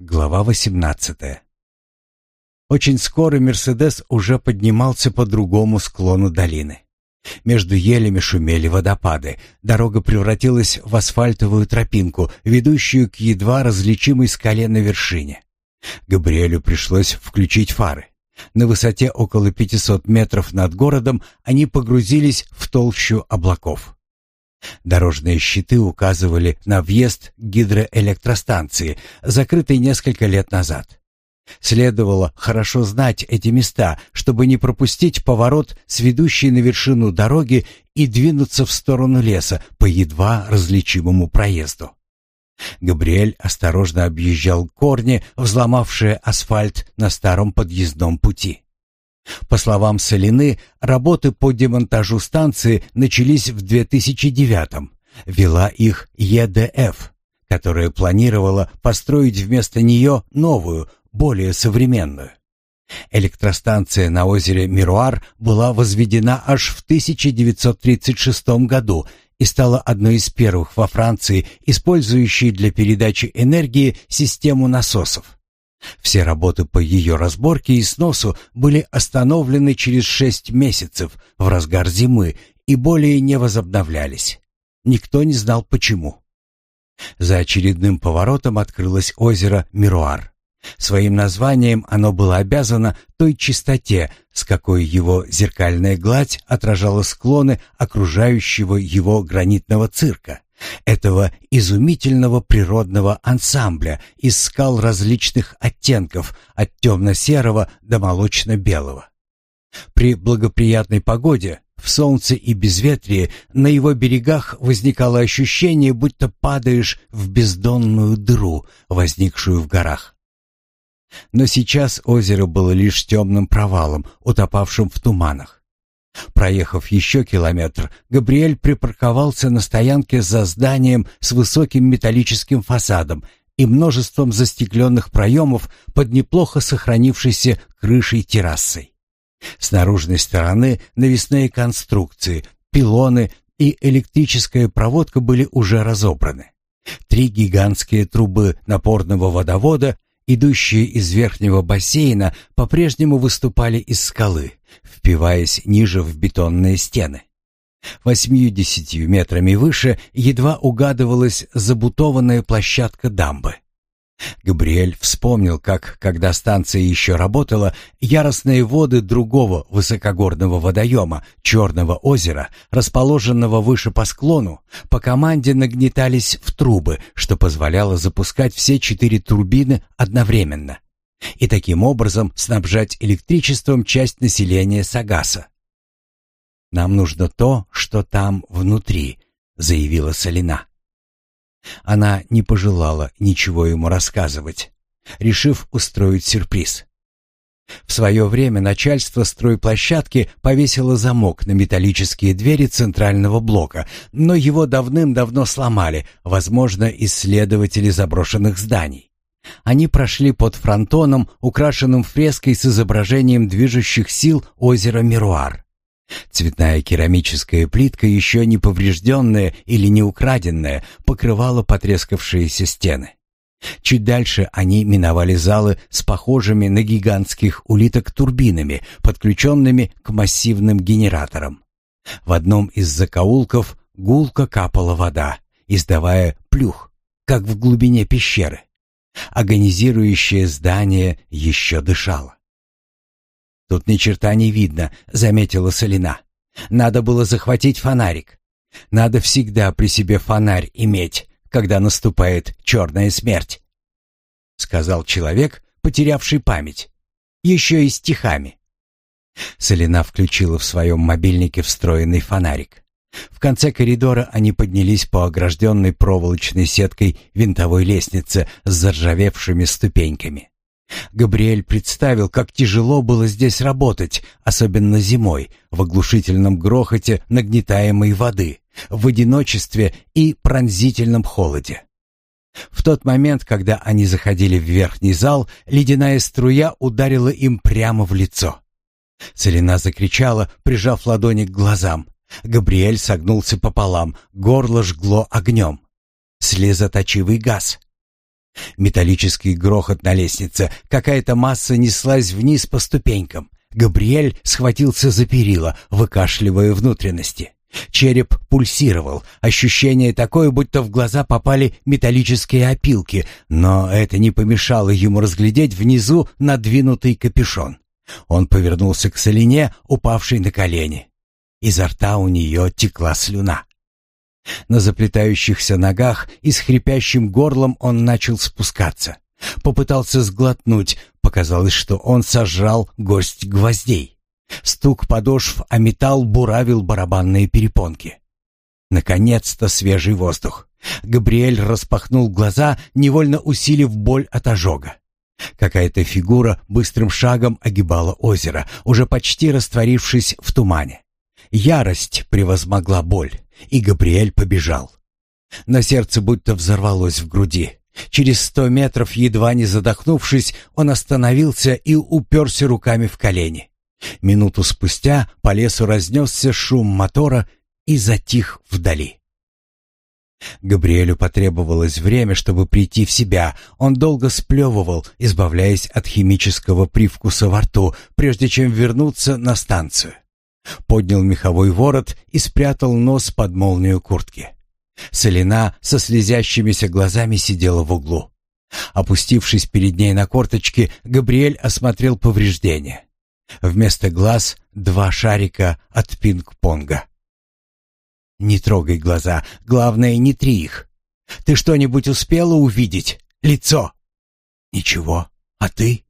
Глава 18. Очень скоро Мерседес уже поднимался по другому склону долины. Между елями шумели водопады. Дорога превратилась в асфальтовую тропинку, ведущую к едва различимой скале на вершине. Габриэлю пришлось включить фары. На высоте около 500 метров над городом они погрузились в толщу облаков. Дорожные щиты указывали на въезд гидроэлектростанции, закрытой несколько лет назад. Следовало хорошо знать эти места, чтобы не пропустить поворот с ведущей на вершину дороги и двинуться в сторону леса по едва различимому проезду. Габриэль осторожно объезжал корни, взломавшие асфальт на старом подъездном пути. По словам Солины, работы по демонтажу станции начались в 2009-м. Вела их ЕДФ, которая планировала построить вместо нее новую, более современную. Электростанция на озере Мируар была возведена аж в 1936 году и стала одной из первых во Франции, использующей для передачи энергии систему насосов. Все работы по ее разборке и сносу были остановлены через шесть месяцев в разгар зимы и более не возобновлялись. Никто не знал почему. За очередным поворотом открылось озеро Мируар. Своим названием оно было обязано той чистоте, с какой его зеркальная гладь отражала склоны окружающего его гранитного цирка этого изумительного природного ансамбля из скал различных оттенков, от темно-серого до молочно-белого. При благоприятной погоде, в солнце и безветрии, на его берегах возникало ощущение, будто падаешь в бездонную дыру, возникшую в горах. Но сейчас озеро было лишь темным провалом, утопавшим в туманах. Проехав еще километр, Габриэль припарковался на стоянке за зданием с высоким металлическим фасадом и множеством застекленных проемов под неплохо сохранившейся крышей террасой. С наружной стороны навесные конструкции, пилоны и электрическая проводка были уже разобраны. Три гигантские трубы напорного водовода, идущие из верхнего бассейна, по-прежнему выступали из скалы – впиваясь ниже в бетонные стены. Восьмью-десятью метрами выше едва угадывалась забутованная площадка дамбы. Габриэль вспомнил, как, когда станция еще работала, яростные воды другого высокогорного водоема, Черного озера, расположенного выше по склону, по команде нагнетались в трубы, что позволяло запускать все четыре турбины одновременно и таким образом снабжать электричеством часть населения Сагаса. «Нам нужно то, что там внутри», — заявила Салина. Она не пожелала ничего ему рассказывать, решив устроить сюрприз. В свое время начальство стройплощадки повесило замок на металлические двери центрального блока, но его давным-давно сломали, возможно, исследователи заброшенных зданий. Они прошли под фронтоном, украшенным фреской с изображением движущих сил озера Меруар. Цветная керамическая плитка, еще не поврежденная или не украденная, покрывала потрескавшиеся стены. Чуть дальше они миновали залы с похожими на гигантских улиток турбинами, подключенными к массивным генераторам. В одном из закоулков гулко капала вода, издавая плюх, как в глубине пещеры. Агонизирующее здание еще дышало. «Тут ни черта не видно», — заметила Солина. «Надо было захватить фонарик. Надо всегда при себе фонарь иметь, когда наступает черная смерть», — сказал человек, потерявший память. «Еще и стихами». Солина включила в своем мобильнике встроенный фонарик. В конце коридора они поднялись по огражденной проволочной сеткой винтовой лестнице с заржавевшими ступеньками. Габриэль представил, как тяжело было здесь работать, особенно зимой, в оглушительном грохоте нагнетаемой воды, в одиночестве и пронзительном холоде. В тот момент, когда они заходили в верхний зал, ледяная струя ударила им прямо в лицо. Целина закричала, прижав ладони к глазам. Габриэль согнулся пополам, горло жгло огнем. Слезоточивый газ. Металлический грохот на лестнице, какая-то масса неслась вниз по ступенькам. Габриэль схватился за перила, выкашливая внутренности. Череп пульсировал, ощущение такое, будто в глаза попали металлические опилки, но это не помешало ему разглядеть внизу надвинутый капюшон. Он повернулся к Солине, упавшей на колени изо рта у нее текла слюна. На заплетающихся ногах и с хрипящим горлом он начал спускаться. Попытался сглотнуть, показалось, что он сожрал горсть гвоздей. Стук подошв о металл буравил барабанные перепонки. Наконец-то свежий воздух. Габриэль распахнул глаза, невольно усилив боль от ожога. Какая-то фигура быстрым шагом огибала озеро, уже почти растворившись в тумане. Ярость превозмогла боль, и Габриэль побежал. На сердце будто взорвалось в груди. Через сто метров, едва не задохнувшись, он остановился и уперся руками в колени. Минуту спустя по лесу разнесся шум мотора и затих вдали. Габриэлю потребовалось время, чтобы прийти в себя. Он долго сплевывал, избавляясь от химического привкуса во рту, прежде чем вернуться на станцию поднял меховой ворот и спрятал нос под молнию куртки. Солина со слезящимися глазами сидела в углу. Опустившись перед ней на корточки, Габриэль осмотрел повреждения. Вместо глаз два шарика от пинг-понга. «Не трогай глаза, главное, не три их. Ты что-нибудь успела увидеть? Лицо?» «Ничего. А ты?»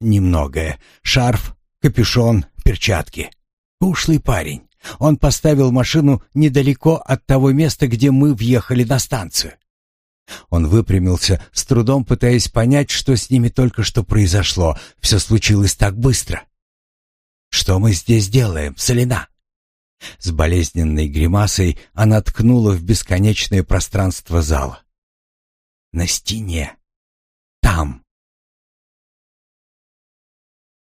«Немногое. Шарф, капюшон, перчатки. Ушлый парень. Он поставил машину недалеко от того места, где мы въехали на станцию. Он выпрямился, с трудом пытаясь понять, что с ними только что произошло. Все случилось так быстро. «Что мы здесь делаем, Солина?» С болезненной гримасой она ткнула в бесконечное пространство зала. «На стене. Там».